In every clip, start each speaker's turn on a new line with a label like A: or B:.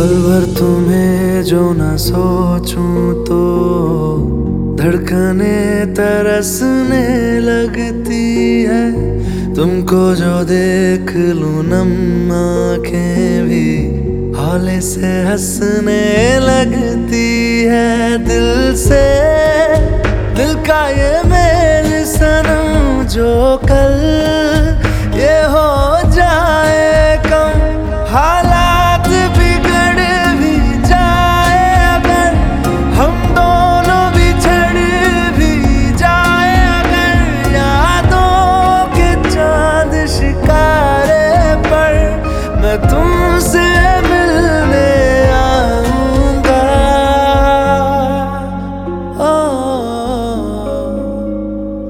A: पल भर तुम्हें जो न सोचूं तो धड़कने तरसने लगती है। तुमको जो देख लूँ नम आँखें भी, हौले से हंसने लगती है दिल से। दिल का ये मेल सनम जो कल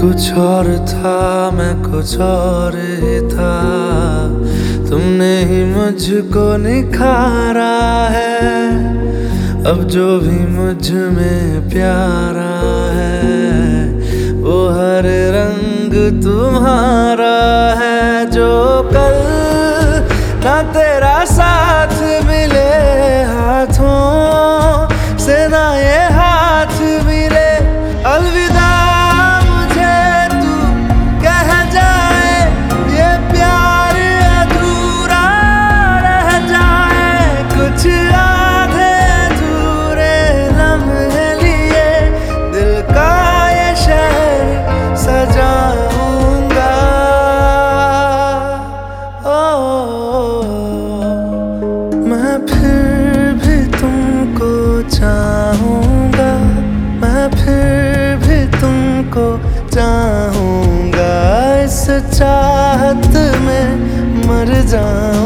A: कुछ और था, मैं कुछ और ही था। तुमने ही मुझको निखारा है, अब जो भी मुझमें प्यारा चाहत में मर जाऊँ।